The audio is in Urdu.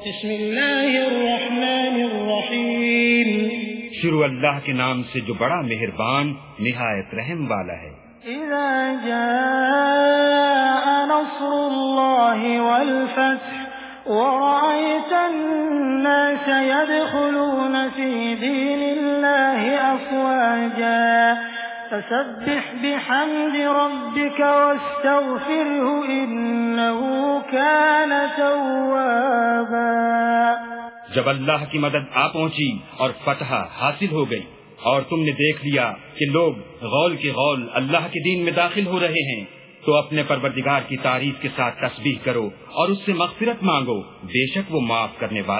بسم اللہ الرحمن الرحیم۔ شروع اللہ کے نام سے جو بڑا مہربان نہایت رحم والا ہے۔ اذا جاء نصر اللہ والفتح ورأيت الناس يدخلون في دين الله أفواجا فسبح بحمد ربك واستغفره إنه كان توابا۔ جب اللہ کی مدد آ پہنچی اور فتح حاصل ہو گئی اور تم نے دیکھ لیا کہ لوگ غول کے غول اللہ کے دین میں داخل ہو رہے ہیں، تو اپنے پروردگار کی تعریف کے ساتھ تسبیح کرو اور اس سے مغفرت مانگو۔ بے شک وہ معاف کرنے والا